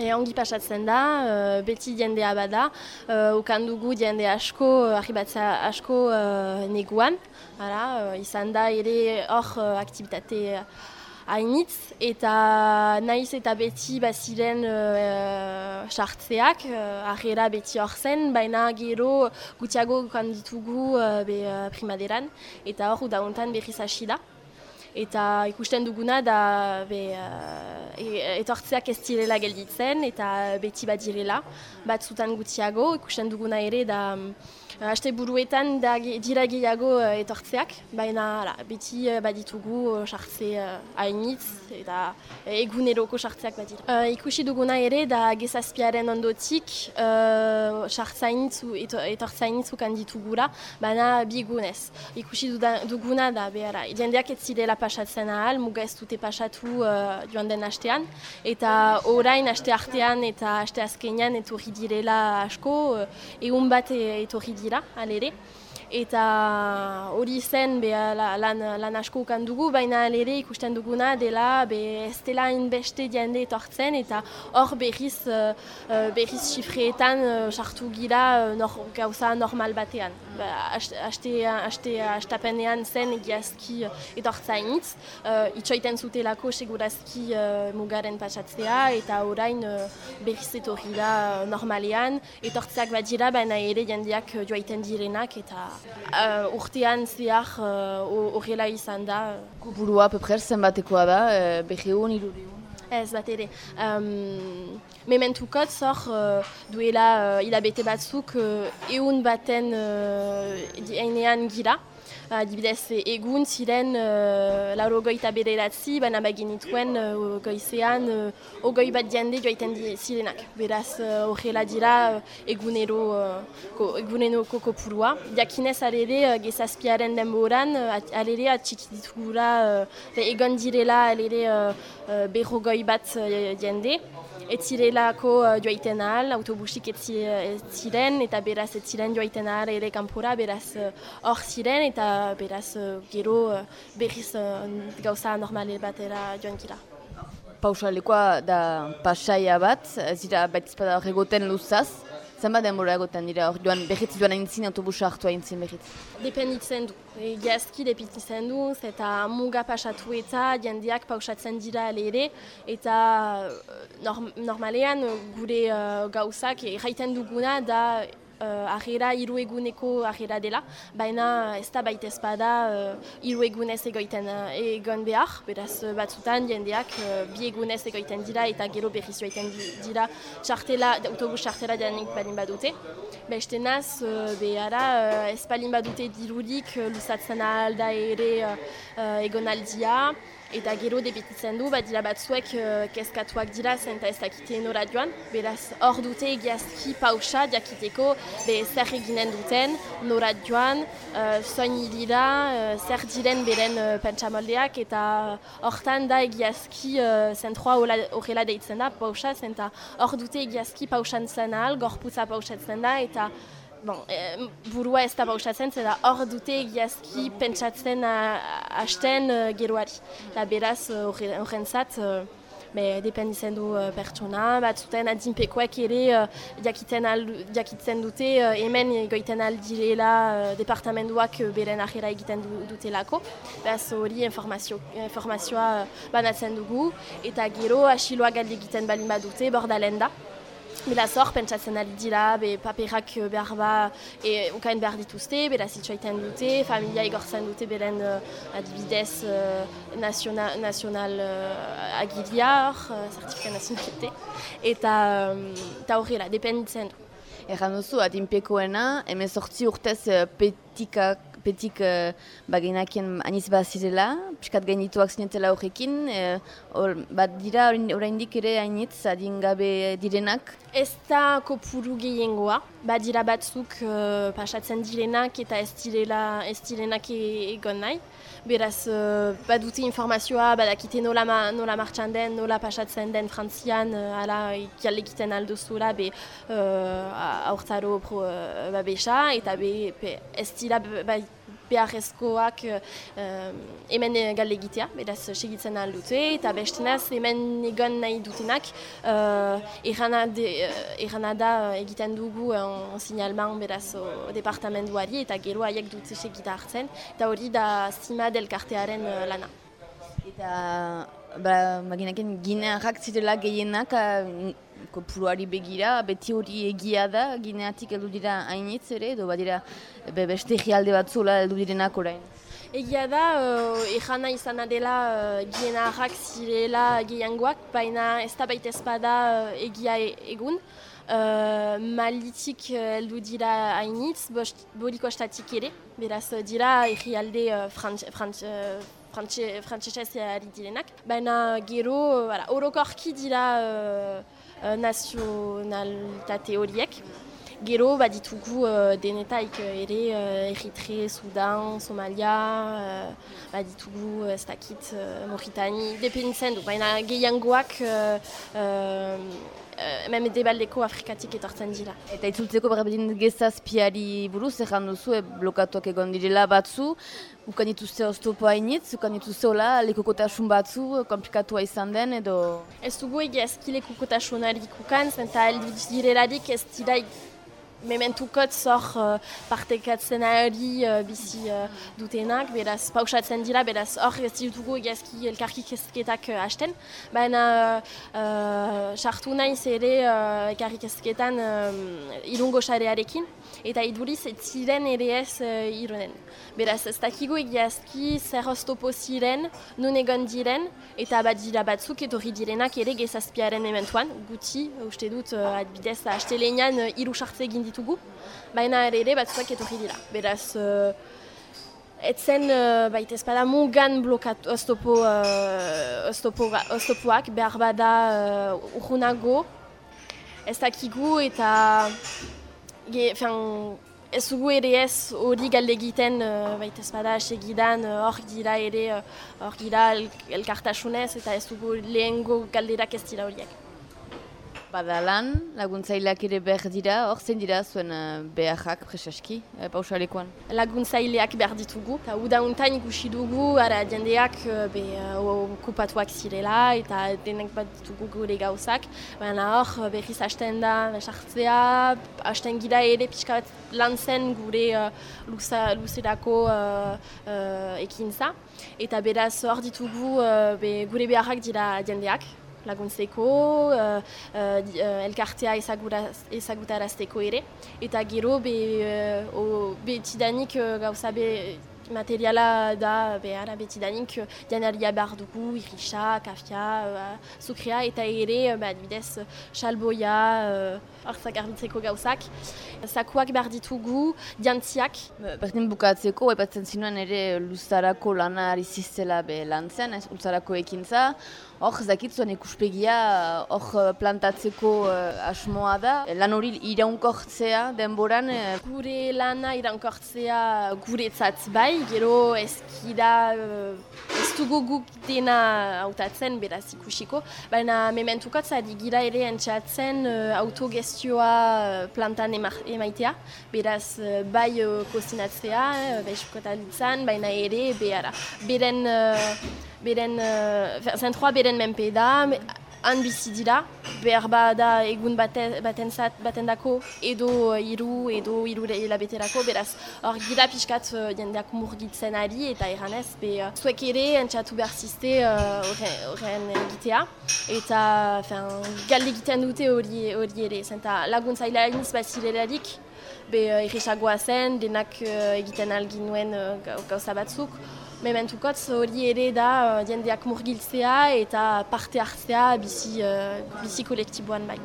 E, ongi pasatzen da, uh, beti jendea bada, uh, ukan dugu jende asko, arribatza asko uh, neguan, Hala, uh, izan da ere hor uh, aktivitate hainitz, eta naiz eta beti baziren sartzeak, uh, uh, beti hor zen, baina gero gutiago ukan ditugu uh, be, uh, primaderan, eta hor dauntan berriz hasi da eta ikusten duguna da be, uh, etortzeak ez direla gelditzen eta beti bat direla, bat zutan gutiago, ikusten duguna ere da Aste buruetan da, dira gehiago uh, etortzeak, baina ala, beti uh, baditugu sartze uh, hainitz eta eguneroko sartzeak badira. Uh, ikusi duguna ere da gezazpiaren ondotik uh, sartzainitzu, etortze hainitzu kanditugura, baina bigunez. Ikusi duguna da, behara, jendeak ez zirela pasatzen ahal, muga ez dute pasatu uh, joan den hastean, eta orain haste artean eta haste azkenean etorri direla asko, uh, egun bat etorri direla dira, alere. Eta hori zen be, lan, lan asko ukan dugu, baina alere ikusten duguna dela be, ez dela inbeste diende etortzen eta hor berriz, uh, berriz xifreetan sartu uh, gira uh, nor, gauza normal batean. Ba, haste, haste, hastapenean zen egiazki etortzainitz, uh, itxoiten zutelako segurazki uh, mugaren pasatzea eta orain uh, berriz etorri da normalean, etortzeak bat dira, baina ere jendeak joaiten direnak eta uh, urtean zehar uh, horrela izan da. Kopurua, peprez, zenbatekoa da, uh, behi hon, Ez bat ere. Um, mementukot zor uh, duela uh, hilabete batzuk uh, eun baten uh, einean gira. Adibidez, egun ziren uh, lauro goita bederatzi, baina baginituen uh, goizean uh, ogoi bat jende joaiten zirenak. Beraz, horrela uh, dira egunero, uh, ko, egunero kokopurua. Diakinez alere uh, gezazpiaren denboran, uh, alere atxikitugura uh, egon direla alere uh, uh, bat uh, jende ez zirelako uh, joaiten ahal, autobusik ez ziren, eta beraz ez ziren joaiten ahal ere kanpora, beraz uh, hor ziren, eta beraz uh, gero berriz gauza normale batera joan gira. Pausalekoa da pasaia bat, ez dira baitizpada horregoten luzaz, Zenbat denbora egoten dira hor joan behitz joan aintzin autobusa hartu aintzin behitz? Dependitzen du. E, Gazki dependitzen du, eta muga pasatu eta jendeak pausatzen dira ere, eta uh, normalean gure uh, gauzak erraiten duguna da uh, hiru eguneko ahera dela, baina ez da baita ezpada uh, hiru egunez egoiten uh, egon behar, beraz batzutan jendeak uh, bi egunez egoiten dira eta gero berriz joaiten dira txartela, autobus txartela denik balin badute. Beste naz, uh, behara, uh, ez balin badute dirurik uh, luzatzen alda ere uh, egonaldia, Eta gero debetitzen du, bat dira batzuek uh, kezkatuak dira zenta ez dakite nora. Beraz, hor dute egiazki pausa diakiteko be zer eginen duten, nora joan, uh, soin dira, uh, zer diren beren uh, pentsamoldeak, eta hortan da egiazki uh, zentroa horrela deitzen da, pausa, zenta hor dute egiazki pausan zen ahal, gorputza pausatzen da, eta bon, e, burua ez da bauzatzen, zeda hor dute egiazki pentsatzen hasten uh, geroari. Da beraz, horren uh, zat, uh, dependitzen du uh, pertsona, bat zuten adinpekoek ere uh, diakitzen dute uh, hemen egoiten aldirela uh, departamentuak uh, beren ahera egiten du, dutelako. Beraz hori informazio, informazioa uh, banatzen dugu, eta gero asiloa galdi egiten balin badute, bordalen da. Bela zor, pentsatzen ari dira, be, paperak eh, behar ba, e, ukain behar dituzte, bela zitsuaiten dute, familia igortzen dute beren uh, adibidez uh, nazional, nazional uh, agilia hor, uh, zertifika nazionalite, eta um, horrela, dependitzen du. Erran duzu, adinpekoena, emezortzi urtez uh, petikak petik uh, bagenakien aniz bat zirela, piskat gainituak zinetela horrekin, uh, bat dira oraindik ere hainitz adingabe direnak? Ez da kopuru gehiengoa, bat dira batzuk uh, pasatzen direnak eta ez, direla, ez direnak e-, egon nahi. Beraz, uh, badute informazioa, badakite nola, ma, nola martxan den, nola pasatzen den frantzian, uh, ala egiten aldozula, be uh, aurtaro pro, uh, babesa, eta be, be, ez dira ba, beharrezkoak uh, hemen galde egitea, beraz segitzen ahal dute, eta bestenaz hemen egon nahi dutenak uh, errana da egiten dugu on, sinalman beraz o departamentuari eta gero haiek dute segita hartzen, eta hori da zima delkartearen uh, lana. Eta, ba, maginaken ginearrak zirela gehienak kopuruari begira, beti hori egia da, gineatik heldu dira hainitz ere, edo badira be, beste egialde batzula heldu direnak orain. Egia da, uh, ejana izan dela uh, gienarrak zirela gehiangoak, baina ez da baita espada uh, egia e egun. Uh, malitik heldu uh, dira hainitz, bodiko estatik ere, beraz dira egialde uh, frantz, frantz, uh, ari direnak. Baina gero, voilà, orokorki dira uh, uh, nazionalitate horiek. Gero baditugu uh, denetaik ere uh, Eritre, Sudan, Somalia, uh, baditugu uh, ez dakit uh, Moritani, depenitzen du, baina gehiangoak uh, uh, hemen debaldeko Afrikatik etortzen dira. Eta itzultzeko barbedin gezazpiari buruz, erran duzu, e, blokatuak egon direla batzu, ukan dituzte oztopo hainitz, ukan dituzte hola, lekokotasun batzu, komplikatua izan den, edo... Ez dugu egizki lekokotasunarik ukan, zenta direlarik ez dira mementukot zor uh, partekatzen ari uh, bizi uh, dutenak, beraz pausatzen dira, beraz hor ez ditugu egazki elkarki kezketak uh, hasten. Baina sartu uh, nahiz ere uh, elkarki kezketan um, irungo xarearekin, eta iduriz ez ziren ere ez uh, irunen. Beraz ez dakigu egazki zer oztopo ziren, nun egon diren, eta bat dira batzuk etorri direnak ere gezazpiaren ementuan, guti, uste dut, uh, adbidez, haste lehenan uh, iru sartze ditugu, baina ere batzuak etorri dira. Beraz, uh, etzen uh, baita ezpada mugan blokat oztopo, uh, oztopo, oztopoak, behar bada uh, urrunago, ez dakigu eta ge, fin, ez dugu ere ez hori galde uh, baita ezpada segidan hor uh, gira ere hor uh, gira elkartasunez eta ez dugu lehengo galderak ez dira horiek. Badalan, laguntzaileak ere behar dira, hor zein dira zuen uh, beharrak presaski, uh, pausalekoan? Laguntzaileak behar ditugu, eta udauntain ikusi dugu, ara jendeak uh, be, okupatuak zirela, eta denek bat ditugu gure gauzak, baina hor berriz hasten da, sartzea, hasten gira ere pixka bat lan zen gure uh, luzerako uh, ekintza, eta beraz hor ditugu be, gure beharrak dira jendeak, laguntzeko, uh, uh, elkartea ezagutarazteko ere. Eta gero, be, uh, betidanik uh, gauza be, materiala da behar betidanik janaria behar dugu, irisa, kafia, uh, sukrea eta ere, uh, adibidez, salboia, horzak uh, garbitzeko gauzak. Zakuak behar ditugu, diantziak. Berdin bukatzeko, epatzen zinuen ere luzarako lana arizizela be lan zen, ez luzarako ekintza. Hor, zakitzuen ikuspegia, hor plantatzeko uh, asmoa da. Lan hori iraunkortzea denboran. Uh... Gure lana iraunkortzea guretzat bai, gero ezkida uh, ez dugu guk dena hautatzen beraz ikusiko. Baina mementukatza gira ere entxatzen uh, autogestioa plantan emaitea. Beraz bai uh, kozinatzea, bai baina ere behara. Beren... Uh, beren, uh, zentroa beren menpe da, han bizi dira, behar bada egun baten, zat, baten dako, edo hiru edo hiru hilabeterako, beraz, hor gira pixkat uh, jendeak murgitzen ari, eta erranez, be, uh, zuek ere entxatu behar ziste horren uh, egitea, eta galde egiten dute hori ere, zenta laguntzaila iniz bazilerarik, be uh, zen, denak uh, egiten alginuen uh, gauza batzuk, Mementukotz hori ere da jendeak murgiltzea eta parte hartzea bizi, uh, bizi kolektiboan bai.